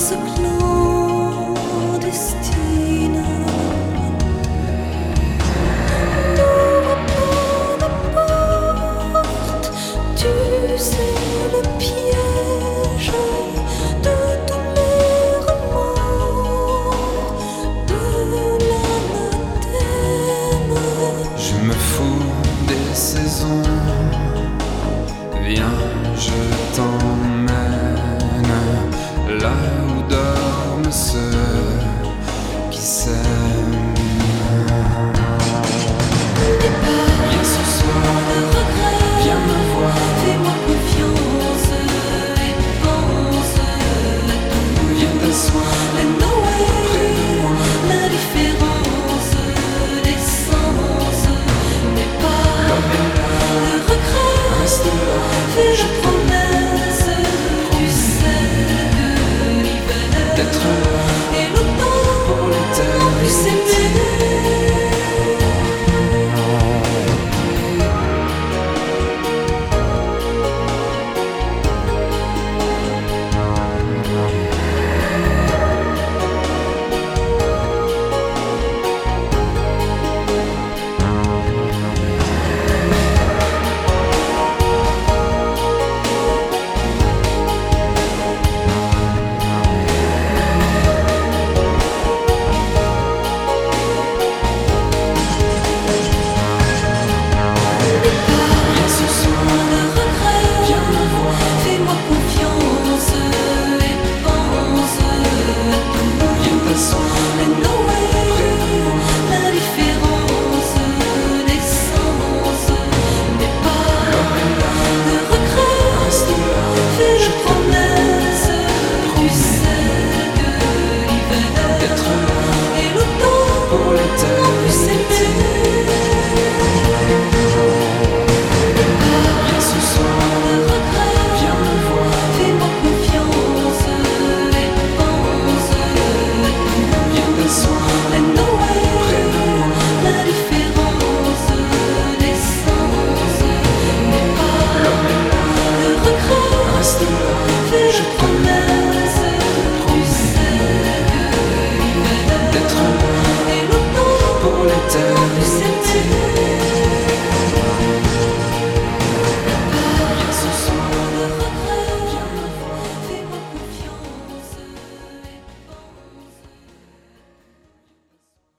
so close. je prends